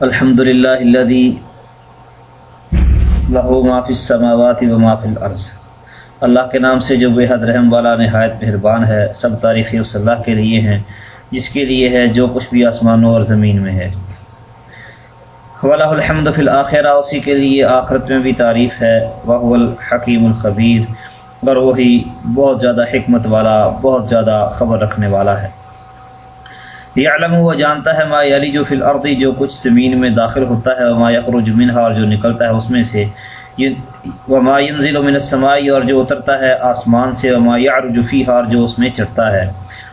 الحمد للہ الذي له ما في السماوات وما في الارض۔ اللہ کے نام سے جو بے حد رحم والا نہایت مہربان ہے، سب تعریفیں اس اللہ کے لیے ہیں، جس کے لیے ہے جو کچھ بھی آسمانوں اور زمین میں ہے۔ ولاح الحمد فی الآخرہ، اسی کے لیے آخرت میں بھی تعریف ہے۔ وہ الحکیم الخبیر اور وہی بہت زیادہ حکمت والا، بہت زیادہ خبر رکھنے والا ہے۔ یہ علم وہ جانتا ہے ما علی جو فی الارضی جو کچھ زمین میں داخل ہوتا ہے ما یخرج منہا اور جو نکلتا ہے اس میں سے۔ وما ينزل من السماء اور جو اترتا ہے آسمان سے، وما يعرج فيها اور جو اس میں چڑھتا ہے۔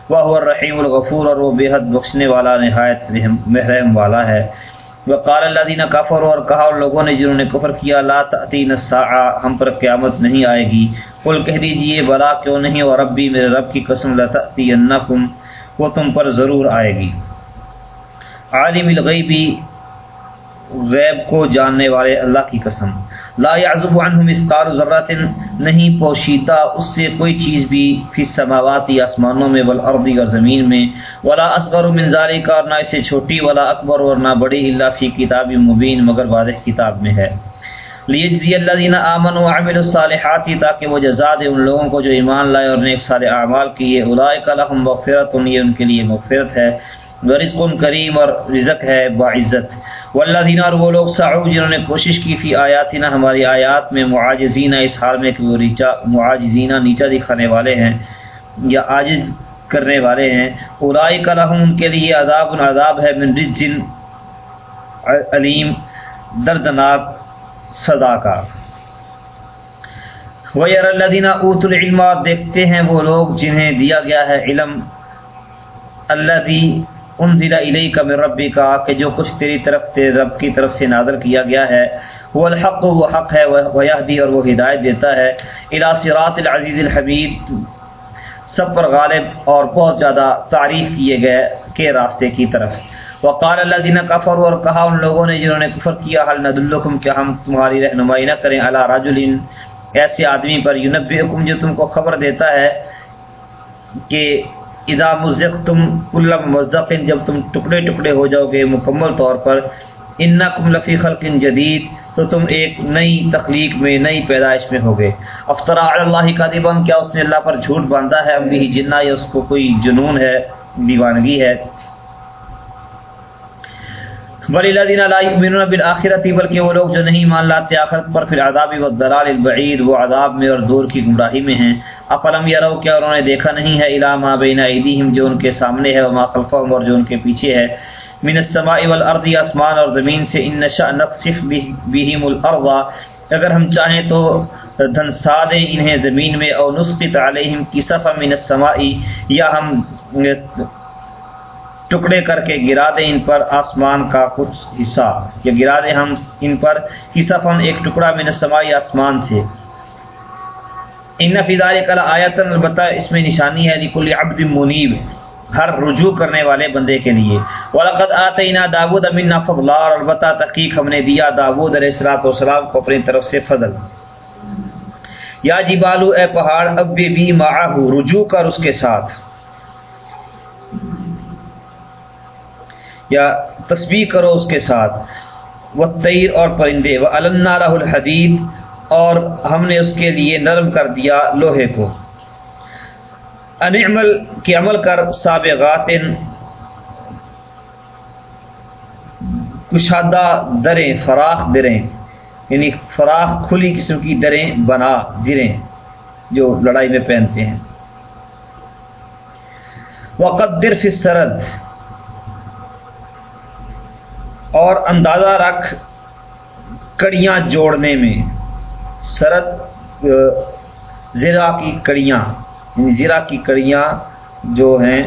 وہ الرحیم الغفور اور وہ بے حد بخشنے والا، نہایت محرم والا ہے۔ وقال الذين كفروا اور کہا ان لوگوں نے جنہوں نے کفر کیا، لا تاتین الساعه ہم پر قیامت نہیں آئے گی۔ قل کہہ دیجیے، بلا کیوں نہیں؟ اور ربی، میرے رب کی قسم لا تاتینکم وہ تم پر ضرور آئے گی۔ عالم الغیبی غیب کو جاننے والے اللہ کی قسم۔ لا يعزب عنہ مسقال ذرات نہیں پوشیدہ اس سے کوئی چیز بھی فی السماوات آسمانوں میں والارض اور زمین میں۔ ولا اصغر من ذلك اور نہ اسے چھوٹی، ولا اکبر، اور نہ بڑی الا فی کتاب مبین، مگر واضح کتاب میں ہے۔ لیجزی الذین آمنوا وعملوا الصالحات تاکہ وہ جزا دے ان لوگوں کو جو ایمان لائے اور نیک سارے اعمال کیے الائے اولئک لهم مغفرۃ یہ ان کے لیے مغفرت ہے، ورزق کریم اور رزق ہے، باعزت۔ والذین اور وہ لوگ سعوا جنہوں نے کوشش کی فی آیاتنا، ہماری آیات میں معاجزین، اس حال میں کہ وہ نیچا معاجزین نیچا دکھانے والے ہیں یا عاجز کرنے والے ہیں۔ اولئک لهم ان کے لیے عذاب عذاب ہے، من رجن علیم، دردناک صدا کا ویر الدینہ اوت العلم اور دیکھتے ہیں وہ لوگ جنہیں دیا گیا ہے علم۔ اللہ بھی ان ضلع علیہ کا ربی کا کہ جو کچھ تیری طرف تیرے رب کی طرف سے نادر کیا گیا ہے۔ وہ الحق وہ حق ہے، وہ یہدی اور وہ ہدایت دیتا ہے۔ الا صراط العزیز الحمید سب پر غالب اور بہت زیادہ تعریف کیے گئے کے راستے کی طرف۔ وقال اللہ دینا کفر اور کہا ان لوگوں نے جنہوں نے کفر کیا حل ند کیا ہم تمہاری رہنمائی نہ کریں؟ اللہ راج ایسے آدمی پر یونب حکم جو تم کو خبر دیتا ہے کہ اذا مزق تم کلم مزقن جب تم ٹکڑے ٹکڑے ہو جاؤ گے مکمل طور پر ان لفی خلقن جدید، تو تم ایک نئی تخلیق میں، نئی پیدائش میں ہوگے۔ افطرا اللہ کا دیبم کیا اس نے اللہ پر جھوٹ باندھا ہے؟ ابھی جنہ یا اس کو کوئی جنون ہے، دیوانگی ہے۔ ولی الذین لا یؤمنون بلکہ وہ لوگ جو نہیں مان لاتے آخرت پر پھر عذاب و الضلال البعید وہ عذاب میں اور دور کی گمراہی میں ہیں۔ افلم یرو کیا انہوں نے دیکھا نہیں ہے؟ الی ما بین ایدیہم جو ان کے سامنے ہے، وما خلفہم اور جو ان کے پیچھے ہے۔ من السماء والارض آسمان اور زمین سے ان نشأ نقصف بهم الارض اگر ہم چاہیں تو دھنسا دیں انہیں زمین میں او نسقط علیہم کسفا من السماء، یا ہم ٹکڑے کر کے گرا دیں ان پر آسمان کا کچھ حصہ۔ یا گرا دیں ہم ان پر۔ کسفن ایک ٹکڑا میں نسمائی آسمان سے۔ ان فضار کل آیتن البتہ اس میں نشانی ہے لکل عبد منیب ہر رجوع کرنے والے بندے کے لیے۔ وَلَقَدْ آتَيْنَا داود امنا فضلا۔ اور البتہ تحقیق ہم نے دیا داود علیہ السلاۃ والسلام کو اپنی طرف سے فضل۔ یا جی بالو اے پہاڑ، اب بھی معاہو، رجوع کر اس کے ساتھ۔ یا تسبیح کرو اس کے ساتھ۔ وہ تیر اور پرندے وہ اللہ رح الحدید اور ہم نے اس کے لیے نرم کر دیا لوہے کو۔ ان عمل کی عمل کر سابقات کشادہ دریں، فراخ دریں یعنی فراخ کھلی قسم کی دریں بنا زریں جو لڑائی میں پہنتے ہیں۔ وقدر فی سرد اور اندازہ رکھ کڑیاں جوڑنے میں۔ سرد زرا کی کڑیاں یعنی زرا کی کڑیاں جو ہیں،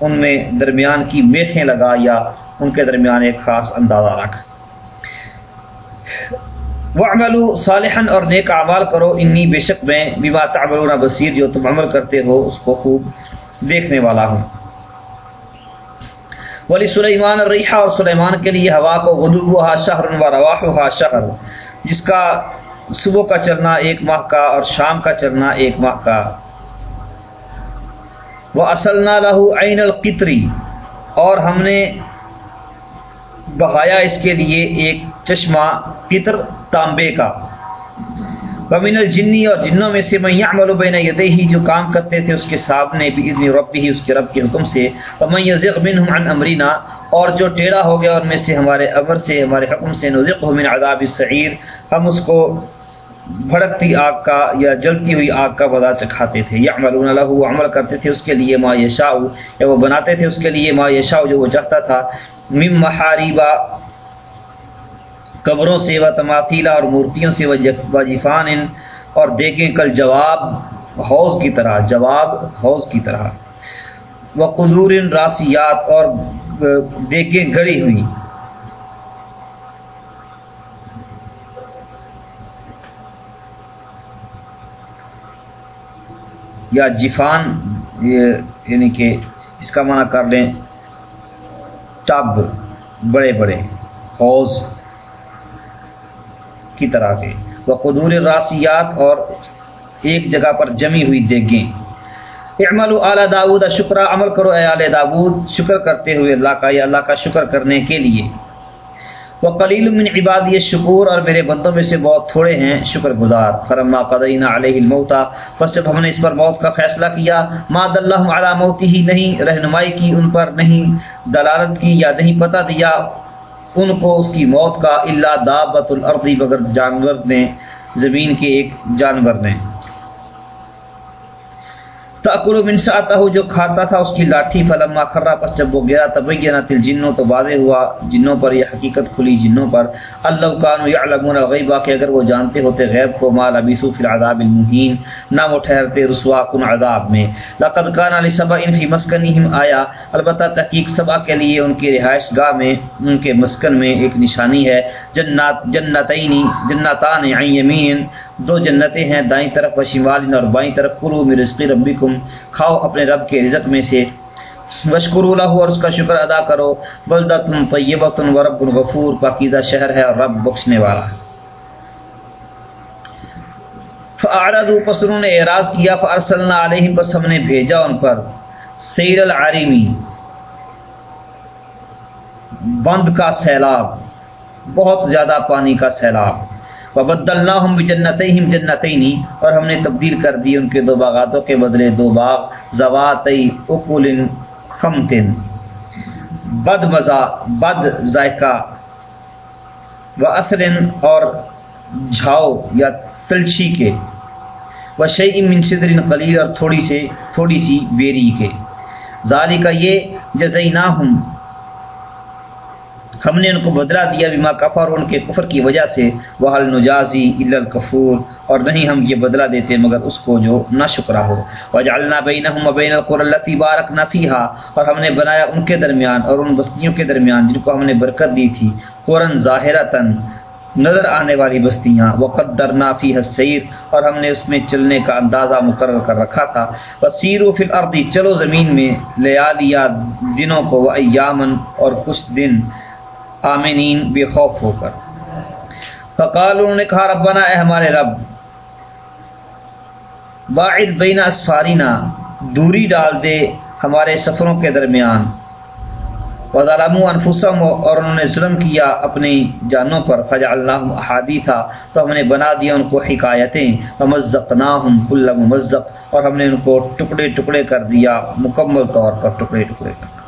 ان میں درمیان کی میخیں لگا یا ان کے درمیان ایک خاص اندازہ رکھ۔ وہ عمل صالحن اور نیک اعمال کرو۔ انی بے شک میں بیما تعملون بصیر جو تم عمل کرتے ہو، اس کو خوب دیکھنے والا ہوں۔ ولی سلیمان الریحہ، اور سلیمان کے لیے ہوا کو غدوہا شہر و رواحہا شہر، جس کا صبح کا چلنا ایک ماہ کا اور شام کا چلنا ایک ماہ کا۔ وہ اصلنا لہو عین القطری اور ہم نے بہایا اس کے لیے ایک چشمہ پتر تانبے کا۔ ومن الجنی اور جنوں میں سے میں یعمل بین یدیہ، جو کام کرتے تھے اس کے سامنے باذن ربہ، اس کے رب کے حکم سے، ومن یزغ منهم عن امرنا، اور جو ٹیڑھا ہو گیا ان میں سے ہمارے امر سے، ہمارے حکم سے نذقه من عذاب السعیر، ہم اس کو بھڑکتی آگ کا یا جلتی ہوئی آگ کا بدا چکھاتے تھے۔ یعملون له عمل کرتے تھے اس کے لیے، ما یشاء، یا وہ بناتے تھے اس کے لیے، ما یشاء، جو وہ چاہتا تھا۔ مم محاریبا قبروں سے و تماثیلا اور مورتیوں سے وجفان اور دیکھیں کل جواب حوض کی طرح، جواب حوض کی طرح۔ وہ قدور راسیات اور دیکھیں گڑی ہوئی۔ یا جفان یعنی کہ اس کا معنی کر لیں، ٹب، بڑے بڑے، حوض۔ کی طرح کے۔ وہ قدور راسیات اور ایک جگہ پر جمی ہوئی دیگیں اعمل اعلیٰ داود شکرہ عمل کرو اے آل داود، شکر کرتے ہوئے اللہ کا، یا اللہ کا شکر کرنے کے لیے۔ وہ قلیل من عبادی شکور، اور میرے بندوں میں سے بہت تھوڑے ہیں، شکر گزار۔ فرما قدینہ علیہ الموتا بس جب ہم نے اس پر موت کا فیصلہ کیا ماد اللہ علی موتی ہی نہیں، رہنمائی کی ان پر نہیں، دلالت کی یا نہیں پتہ دیا ان کو اس کی موت کا اللہ دابت الارضی بغیر جانور نے، زمین کے ایک جانور نے۔ تاکل من ساتا ہو جو کھاتا تھا، اس کی لاٹھی، فلما خرا، پس جب وہ گیا تبینہ تل جنوں، تو واضح ہوا، جنوں پر یہ حقیقت کھلی، جنوں پر اللہ کانو یعلمون الغیبہ کہ اگر وہ جانتے ہوتے غیب کو مال ابیسو فی العذاب المہین، نہ وہ ٹھہرتے رسوا کن عذاب میں۔ لقد کان علی سبا ان فی مسکنہم آیا، البتہ تحقیق سبا کے لیے ان کی رہائش گاہ میں، ان کے مسکن میں ایک نشانی ہے، جنات، جنتین، جنتان عین یمین دو جنتیں ہیں، دائیں طرف و شمال اور بائیں طرف کرو میں رزقی ربی کم کھاؤ اپنے رب کے رزق میں سے۔ وشکر اللہ اور اس کا شکر ادا کرو۔ بلدہ تم و رب الغفور پاکیزہ شہر ہے اور رب بخشنے والا ہے۔ فعرض پس انہوں نے اعراض کیا، فارسلنا علیہم، پس ہم نے بھیجا ان پر۔ سیر العارمی، بند کا سیلاب، بہت زیادہ پانی کا سیلاب۔ وبد اللہ ہم جنت ہم جنتینی اور ہم نے تبدیل کر دی ان کے دو باغاتوں کے بدلے دو باغ زوات اکول خمتن بد مزہ، بد ذائقہ۔ و اثر اور جھاؤ یا تلچھی کے۔ و شعی من قلیل اور تھوڑی سے، تھوڑی سی بیری کے۔ ظالی کا یہ جزینہ ہوں ہم نے ان کو بدلا دیا بیما کفر اور ان کے کفر کی وجہ سے۔ وہ حل نجازی الکفور اور نہیں ہم یہ بدلا دیتے مگر اس کو جو نہ شکرا ہو۔ وجعلنا بینہم بین القرى التي بارکنا فیها اور ہم نے بنایا ان کے درمیان اور ان بستیوں کے درمیان جن کو ہم نے برکت دی تھی۔ قرن ظاہرتن نظر آنے والی بستیاں۔ وہ درنافی حسیر اور ہم نے اس میں چلنے کا اندازہ مقرر کر رکھا تھا۔ وسیر و فل چلو زمین میں۔ لیا لیا دنوں کو۔ وہ ایامن اور کچھ دن۔ آمینین بے خوف ہو کر۔ فقال انہوں نے کہا، ربنا، اے ہمارے رب، باعد بین اسفارینا دوری ڈال دے ہمارے سفروں کے درمیان۔ وظالم انفسم اور انہوں نے ظلم کیا اپنی جانوں پر۔ فجا اللہ احادی تھا تو ہم نے بنا دیا ان کو حکایتیں۔ مزق نہ کل ممزق، اور ہم نے ان کو ٹکڑے ٹکڑے کر دیا، مکمل طور پر ٹکڑے ٹکڑے۔ کر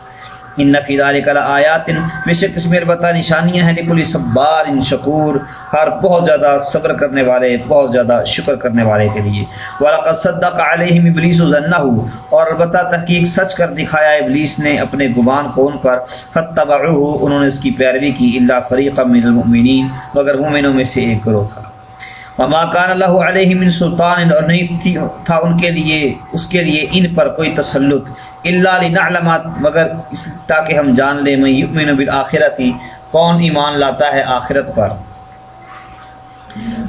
ان نفی کلا آیات بے شک اس میں البتہ نشانیاں ہیں نکلی صبار ان شکور ہر بہت زیادہ صبر کرنے والے، بہت زیادہ شکر کرنے والے کے لیے۔ ولاقت صدق علیہم ابلیس ذنہ اور البتہ تحقیق سچ کر دکھایا ابلیس نے اپنے گمان کو ان پر۔ فتبعوه انہوں نے اس کی پیروی کی۔ اللہ فریق من المؤمنین مگر مومنوں میں سے ایک گروہ تھا۔ وما کان اللہ علیہ من سلطان۔ اور نہیں تھا ان کے لیے، اس کے لیے ان پر کوئی تسلط۔ اللہ لنعلمات، مگر اس تاکہ ہم جان لیں میں یؤمن بالآخرتی کون ایمان لاتا ہے آخرت پر؟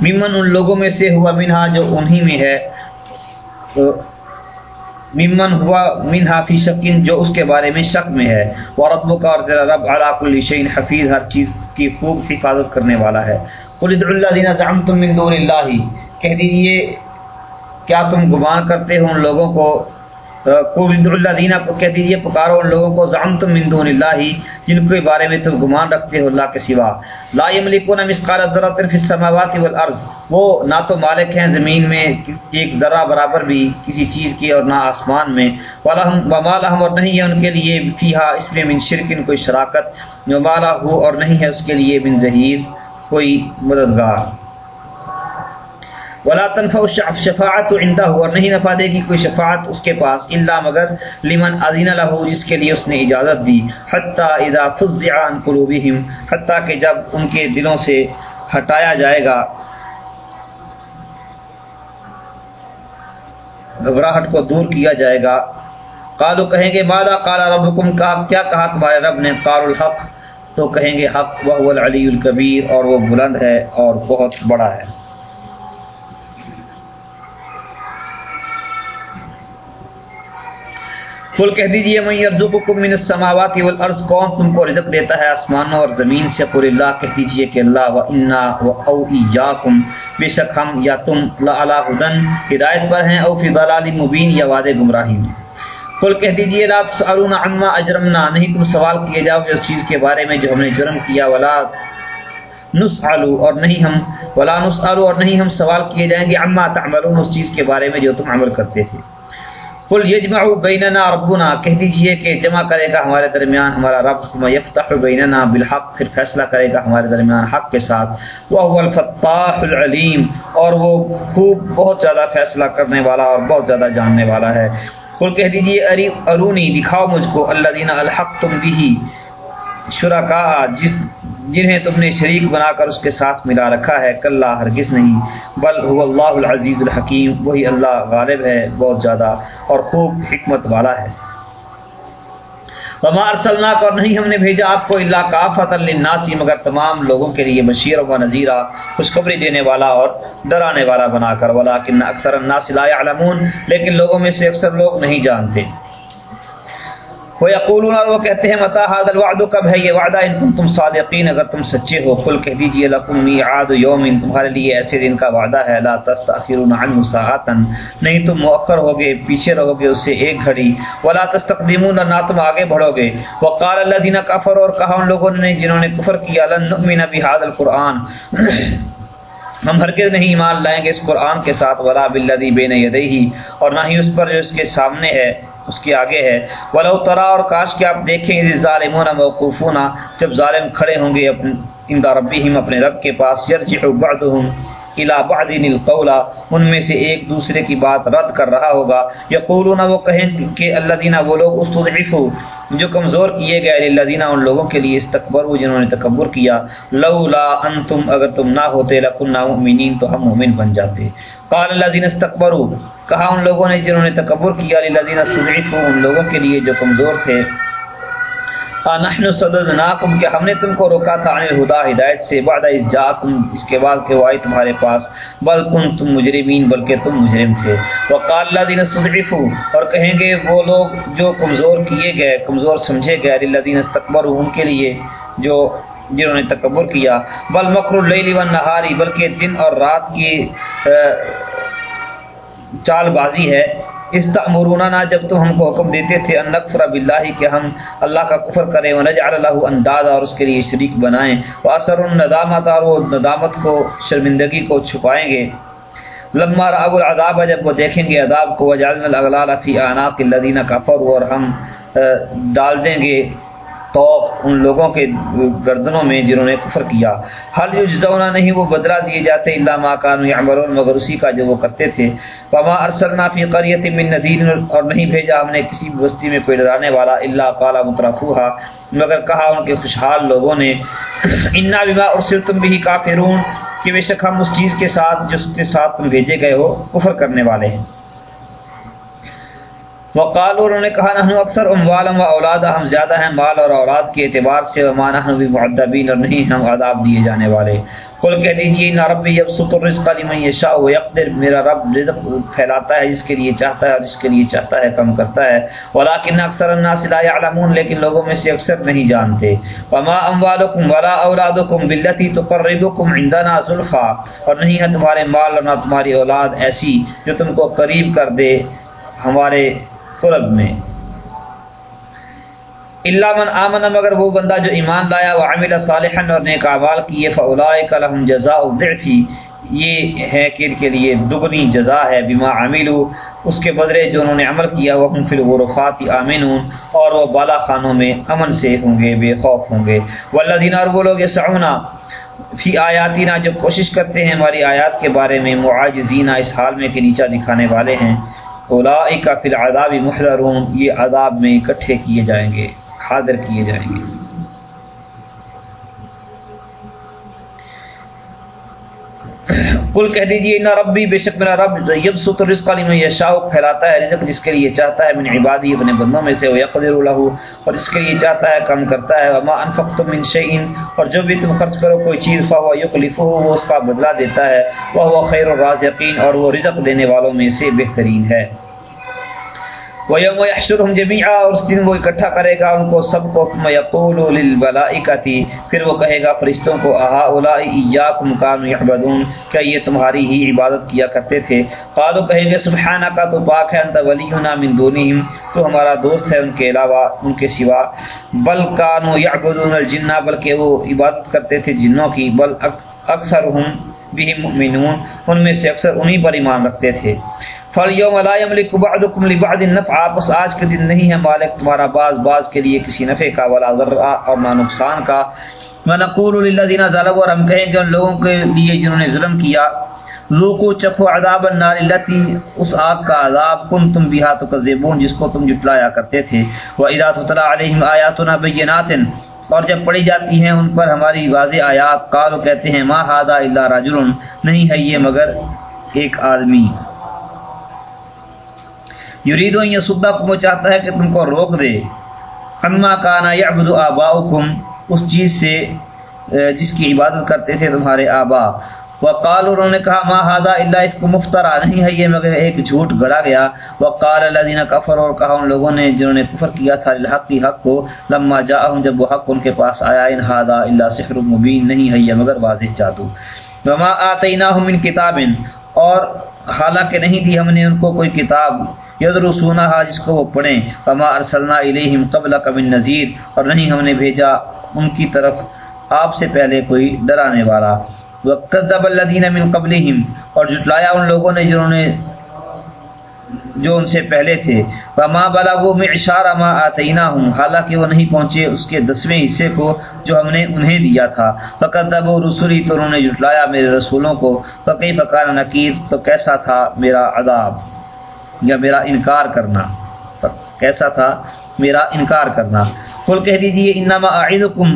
ممن ان لوگوں میں سے ہوا منہا جو انہی میں ہے ممن ہوا منہا فی شکین جو اس کے بارے میں شک میں ہے۔ وہ رب کا اور تیرا رب علا کل شین حفیظ، ہر چیز کی خوب حفاظت کرنے والا ہے۔ قل ادعوا الذین زعمتم من دون اللہ کہہ دیجیے، کیا تم گمان کرتے ہو ان لوگوں کو اللہ دینا کہہ دیجیے پکارو ان لوگوں کو زام تم مندون اللہ، جن کے بارے میں تم گمان رکھتے ہو اللہ کے سوا۔ لا ملکون مسقال ذرات فی السماوات والارض۔ وہ نہ تو مالک ہیں زمین میں، ایک ذرہ برابر بھی کسی چیز کی اور نہ آسمان میں۔ وما لہم اور نہیں ہے ان کے لیے فیہا، اس میں من شرکن کوئی شراکت۔ وما ہو اور نہیں ہے اس کے لیے من ظہیر کوئی مددگار۔ ولا تنفع شفاعت عندہ اور نہیں نفع دے گی کوئی شفاعت اس کے پاس، الا مگر لمن اذن له، جس کے لیے اس نے اجازت دی۔ حتی اذا فزع عن قلوبهم حتی کہ جب ان کے دلوں سے ہٹایا جائے گا۔ گھبراہٹ کو دور کیا جائے گا۔ قالو کہیں گے، ماذا قال ربکم کا کیا کہا تمہارے رب نے؟ قال الحق. تو کہیں گے، حق وہ العلی الکبیر اور وہ بلند ہے اور بہت بڑا ہے۔ کل کہہ دیجیے میں ارزقکم من السماوات والارض کون تم کو رزق دیتا ہے آسمانوں اور زمین سے؟ قل اللہ، کہہ دیجیے کہ اللہ، و انا و او ایاکم. بے شک ہم یا تم لعلی ہدن، ہدایت پر ہیں، او فی ضلال مبین، یا وعدے گمراہی میں۔ کل کہہ دیجیے لا تسالون عما اجرمنا. نہیں، تم سوال کیے جاؤ اس چیز کے بارے میں جو ہم نے جرم کیا، ولا نسالو اور نہیں ہم، ولا نسالو اور نہیں ہم سوال کیے جائیں گے، عما تعملون، اس چیز کے بارے میں جو تم عمل کرتے تھے۔ کل یجمع بیننا ربنا، کہہ دیجیے کہ جمع کرے گا ہمارے درمیان ہمارا رب، ثم یفتح بیننا بالحق، پھر فیصلہ کرے گا ہمارے درمیان حق کے ساتھ۔ وہ الفتاح العلیم، اور وہ خوب بہت زیادہ فیصلہ کرنے والا اور بہت زیادہ جاننے والا ہے۔ کل کہہ دیجیے، اری، ارونی، دکھاؤ مجھ کو اللہ دینا الحق تم بھی شرکا جس جنہیں تم نے شریک بنا کر اس کے ساتھ ملا رکھا ہے کل ہرگز نہیں۔ بل هو اللہ العزیز الحکیم، وہی اللہ غالب ہے، بہت زیادہ اور خوب حکمت والا ہے۔ وما ارسلنا کو نہیں ہم نے بھیجا آپ کو اللہ کافت للناس، مگر تمام لوگوں کے لیے بشیر و نذیرہ، خوشخبری دینے والا اور ڈرانے والا بنا کر۔ ولکن اکثر الناس لا يعلمون لیکن لوگوں میں سے اکثر لوگ نہیں جانتے۔ وہ یقولون اور وہ کہتے ہیں متا حاد الوعد؟ کب ہے یہ وعدہ؟ ان تم تم صادقین، اگر تم سچے ہو کل کہہ دیجیے لکم میعاد یوم تمہارے لیے ایسے دن کا وعدہ ہے، لا تستاخرون عنه ساعتا نہیں تم مؤخر ہوگے، پیچھے رہو گے اس سے ایک گھڑی۔ ولا تستقدمون، نہ تم آگے بڑھو گے۔ وقال الذين كفروا، اور کہا ان لوگوں نے جنہوں نے کفر کیا، لن نؤمن بهذا القران ہم ہرگز نہیں ایمان لائیں گے اس قرآن کے ساتھ، ولا بالذی بین یدیہ اور نہ ہی اس پر جو اس کے سامنے ہے۔ اس کے آگے ہے۔ ولو ترا اور کاش کہ آپ دیکھیں گے ظالمون موقوفون، جب ظالم کھڑے ہوں گے اپنے ان ربہم، اپنے رب کے پاس یرجع بعضهم الى بعض القول، ان میں سے ایک دوسرے کی بات رد کر رہا ہوگا۔ یقولون، وہ کہیں کہ اللہ الذين وہ لوگ استضعفوا جو کمزور کیے گئے الذين ان لوگوں کے لیے استکبروا، جنہوں نے تکبر کیا۔ لولا انتم، اگر تم نہ ہوتے لكنا مؤمنین، تو ہم مومن بن جاتے۔ قال الذين استكبروا، کہا ان لوگوں نے جنہوں نے تکبر کیا، للذین استضعفوا، ان لوگوں کے لیے جو کمزور تھے۔ نحن صددناکم، کہ ہم نے تم کو روکا تھا عن الہدا، ہدایت سے، بعد از جاکم، اس کے بعد کہ وہ تمہارے پاس۔ بل کنتم مجرمین، بلکہ تم مجرم تھے۔ وقال الذین استضعفوا، اور کہیں گے، وہ لوگ جو کمزور کیے گئے، کمزور سمجھے گئے، للذین استكبروا ان کے لیے جو جنہوں نے تکبر کیا۔ بل مکر اللیل والنہاری بلکہ دن اور رات کی چال بازی ہے۔ استامرونا جب تم ہم کو حکم دیتے تھے، ان نکفر باللہ، کہ ہم اللہ کا کفر کریں، ونجعل له انداز اور اس کے لیے شریک بنائیں۔ واثر الندامت، اور وہ ندامت کو، شرمندگی کو چھپائیں گے۔ لما راغ العذاب، جب وہ دیکھیں گے عذاب کو، وجعلنا الاغلال فی اعناق الذين كفروا اور ہم ڈال دیں گے۔ تو ان لوگوں کے گردنوں میں جنہوں نے کفر کیا۔ حل یجزونا نہیں، وہ بدلہ دیے جاتے اللہ ما کانوا یعملون، مگر اسی کا جو وہ کرتے تھے۔ وما ارسلنا فی قریۃ من نذیر، اور نہیں بھیجا ہم نے کسی بستی میں کوئی ڈرانے والا، الا قال مترفوها۔ مگر کہا ان کے خوشحال لوگوں نے، انا بما ارسلتم به کافرون کہ بے شک ہم اس چیز کے ساتھ، جس کے ساتھ تم بھیجے گئے ہو، کفر کرنے والے ہیں۔ وقال انہوں نے کہا، نحن اکثر اموالم و اولاد ہم زیادہ ہیں مال اور اولاد کے اعتبار سے، وما نحن بمعذبین اور نہیں ہم عذاب دیے جانے والے۔ قل کہہ دیجیے، ان ربی یبسط الرزق لمن یشاء ويقدر میرا رب رزق پھیلاتا ہے، جس کے لیے چاہتا ہے اور جس کے لیے چاہتا ہے کم کرتا ہے۔ ولکن اکثر الناس لا يعلمون لیکن لوگوں میں سے اکثر نہیں جانتے۔ وما اموالکم ولا اولادکم بالتي تقربكم عندنا زلفا۔ اور نہیں ہے تمہارے مال اور نہ تمہاری اولاد ایسی جو تم کو قریب کر دے، ہمارے قرب میں۔ اللہ من آمن، مگر وہ بندہ جو ایمان لایا، وہ عامل صالحن اور نیک اعمال کیے فلاء لهم جزاء الضعف۔ یہ ہے کہ ان کے لیے دگنی جزا ہے، بما عاملو اس کے بدلے جو انہوں نے عمل کیا وہ فی الغرفات آمنون۔ اور وہ بالا خانوں میں امن سے ہوں گے، بے خوف ہوں گے۔ والذین اور وہ لوگ یسعونا فی آیاتینا جو کوشش کرتے ہیں ہماری آیات کے بارے میں معاجزین اس حال میں کہ نیچا دکھانے والے ہیں۔ اولئک فی العذاب محضرون، یہ عذاب میں اکٹھے کیے جائیں گے، حاضر کیے جائیں گے۔ کل کہہ دیجیے نہ ربی بے شک میرا رب یب ست رزق علی میں یشاء پھیلاتا ہے رزق جس کے لیے چاہتا ہے، من عبادی، اپنے بندوں میں سے وہ یقدر له اور جس کے لیے چاہتا ہے کم کرتا ہے، وما انفقتم من شیء اور جو بھی تم خرچ کرو، کوئی چیز، فهو یخلفه وہ اس کا بدلہ دیتا ہے وہ هو خیر الرازقین اور وہ رزق دینے والوں میں سے بہترین ہے۔ وَيَوْمَ يَحْشُرُهُمْ جَمِيعًا، اور اس دن وہ اکٹھا کرے گا ان کو سب کو، ثم يقول للملائکۃ پھر وہ کہے گا فرشتوں کو اھا اولائی ایاکم کانوا یعبدون، کیا یہ تمہاری ہی عبادت کیا کرتے تھے؟ قالوا کہیں گے سبحانک تو پاک ہے، انت ولینا من دونہم، تو ہمارا دوست ہے ان کے علاوہ، ان کے سوا۔ بل کانوا یعبدون، الجن، بلکہ وہ عبادت کرتے تھے جنوں کی۔ بل اکثرهم بهم مؤمنون، ان میں سے اکثر انہی پر ایمان رکھتے تھے۔ فَالْيَوْمَ لَا يَمْلِكُ بَعْدُكُمْ لِبَعْدٍ نَفْعًا۔ بس آج کے دن نہیں ہے مالک تمہارا باز باز کے لیے کسی نفع کا ولا ضرع اور نہ نقصان کا۔ وَنَقُولُ لِلَّذِينَ ظَلَمُوا اور ہم کہیں گے ان لوگوں کے لیے جنہوں نے ظلم کیا، ذوقوا چکھو عذاب النار التي، اس آگ کا عذاب کن کنتم بها تکذبون، جس کو تم جھٹلایا کرتے تھے۔ وَإِذَا تُتْلَى عَلَيْهِمْ آيَاتُنَا بَيِّنَاتٍ، اور جب پڑھی جاتی ہیں ان پر ہماری واضح آیات، قالوا کہتے ہیں، ما هذا الا رجل، نہیں ہے یہ مگر ایک آدمی۔ یرید یہ سدا کو چاہتا ہے کہ تم کو روک دے۔ اما کانا یعبد آباؤکم، اس چیز سے جس کی عبادت کرتے تھے تمہارے آبا۔ وقال انہوں نے کہا، ما هذا الا افک مفترا نہیں ہے یہ، مگر ایک جھوٹ گڑا گیا۔ وقال الذين كفروا، اور کہا ان لوگوں نے جنہوں نے کفر کیا تھا الحق کی حق کو، لما جاءهم، جب وہ حق ان کے پاس آیا، ان هذا الا سحر مبین نہیں ہے یہ، مگر واضح جادو۔ وما اتیناهم من کتاب اور حالانکہ نہیں دی ہم نے ان کو کوئی کتاب یدرسونا جس کو وہ پڑھیں۔ وما ارسلنا الیہم قبل من نذیر اور نہیں ہم نے بھیجا ان کی طرف آپ سے پہلے کوئی ڈرانے والا۔ وکذب الذین من قبلہم اور جھٹلایا ان لوگوں نے جنہوں نے جو ان سے پہلے تھے۔ وما بلغوا معشار ما اتیناہم حالانکہ وہ نہیں پہنچے اس کے دسویں حصے کو جو ہم نے انہیں دیا تھا۔ فکذبوا رسلی تو انہوں نے جھٹلایا میرے رسولوں کو۔ فکیف کان نکیر تو کیسا تھا میرا عذاب؟ یا میرا انکار کرنا۔ کیسا تھا؟ میرا انکار کرنا۔ کل کہہ دیجیے انما اعظکم،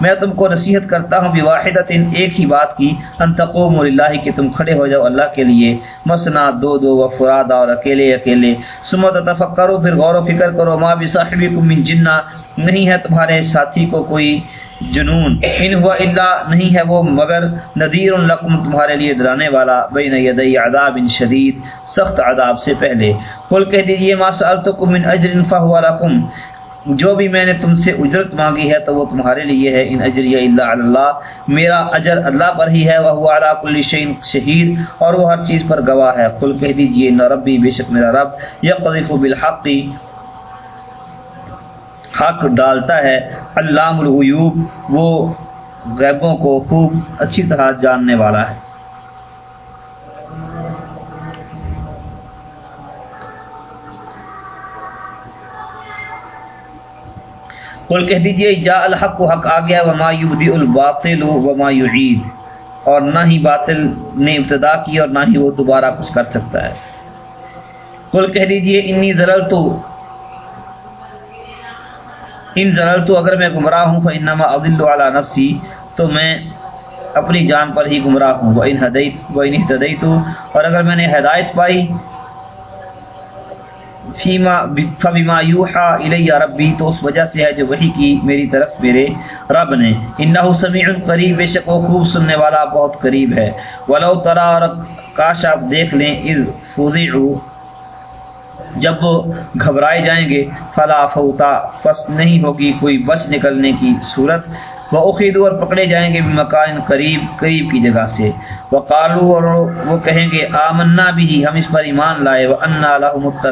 میں تم کو نصیحت کرتا ہوں بواحدت ایک ہی بات کی، ان تقوم للہ، کہ تم کھڑے ہو جاؤ اللہ کے لیے۔ مسنا دو دو و فرادا، اور اکیلے اکیلے۔ سمت تفکرو پھر غور و فکر کرو، ما بصاحبکم من جنہ، نہیں ہے تمہارے ساتھی کو کوئی جنون۔ ان ہوا اللہ نہیں ہے وہ، مگر نذیر لکم تمہارے لیے ڈرانے والا، بین یدی عذاب شدید، سخت عذاب سے پہلے۔ قل کہہ دیجیے، ما سألتکم من اجر فهو لکم۔ جو بھی میں نے تم سے اجرت مانگی ہے تو وہ تمہارے لیے ہے، ان اجری اللہ اللہ۔ میرا اجر اللہ پر ہی ہے وہ علی کل شیء شہید، اور وہ ہر چیز پر گواہ ہے۔ قل کہہ دیجیے ان ربی، بے شک میرا رب یا یقذف بالحق۔ حق ڈالتا ہے، علام الغیوب، وہ غیبوں کو خوب اچھی طرح جاننے والا ہے۔ قل کہہ دیجیے جا الحق و حق آ گیا، وما یبدی الباطل وما یعید۔ اور نہ ہی باطل نے ابتدا کی اور نہ ہی وہ دوبارہ کچھ کر سکتا ہے۔ قل کہہ دیجیے، انی ضرر تو ان ضرر تو اگر میں گمراہ ہوں فانما اضل علی نفسی تو میں اپنی جان پر ہی گمراہ ہوں۔ وہ ان ہدیت وہ ان ہدیت اور اگر میں نے ہدایت پائی، فیما فبما یوحا الی ربی، تو اس وجہ سے ہے جو وہی کی میری طرف میرے رب نے۔ انه سمیع قریب، بے شک وہ خوب سننے والا بہت قریب ہے۔ ولو ترى کاش آپ دیکھ لیں، اذ فزعوا جب وہ گھبرائے جائیں گے، فلا فوتا، پس نہیں ہوگی کوئی بچ نکلنے کی صورت۔ وہ عقید اور پکڑے جائیں گے مکان قریب قریب کی جگہ سے۔ وہ کالو اور وہ کہیں گے، آمنا بھی ہم اس پر ایمان لائے۔ وہ انا الحمۃ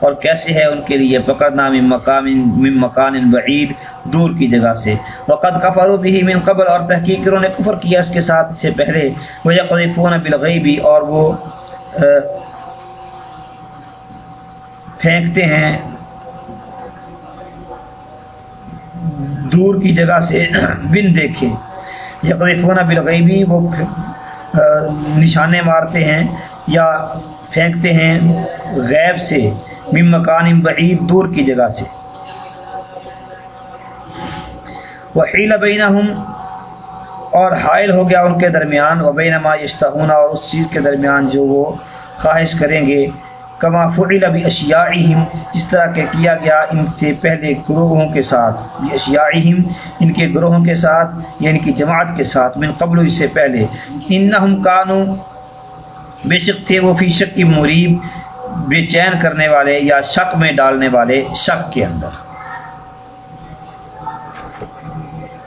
اور کیسے ہے ان کے لیے پکڑنا من مقام من مکان بعید، دور کی جگہ سے۔ وقت کفر بھی من قبل، اور تحقیق انہوں نے کفر کیا اس کے ساتھ سے پہلے۔ وہ یقفون بالغیبی اور وہ پھینکتے ہیں، دور کی جگہ سے بن دیکھے یقینا بالغیبی وہ نشانے مارتے ہیں یا پھینکتے ہیں غیب سے، من مکان بعید، دور کی جگہ سے۔ وحیل بینہم، اور حائل ہو گیا ان کے درمیان۔ و بینما اور اس چیز کے درمیان جو وہ خواہش کریں گے۔ کما فعل ابھی اشیاء جس طرح کہ کیا گیا ان سے پہلے گروہوں کے ساتھ اشیاء ان کے گروہوں کے ساتھ یعنی یا ان کی جماعت کے ساتھ، من قبل اس سے پہلے۔ ان کانو، بے شک تھے وہ فی شک کی مریب، بے چین کرنے والے یا شک میں ڈالنے والے، شک کے اندر۔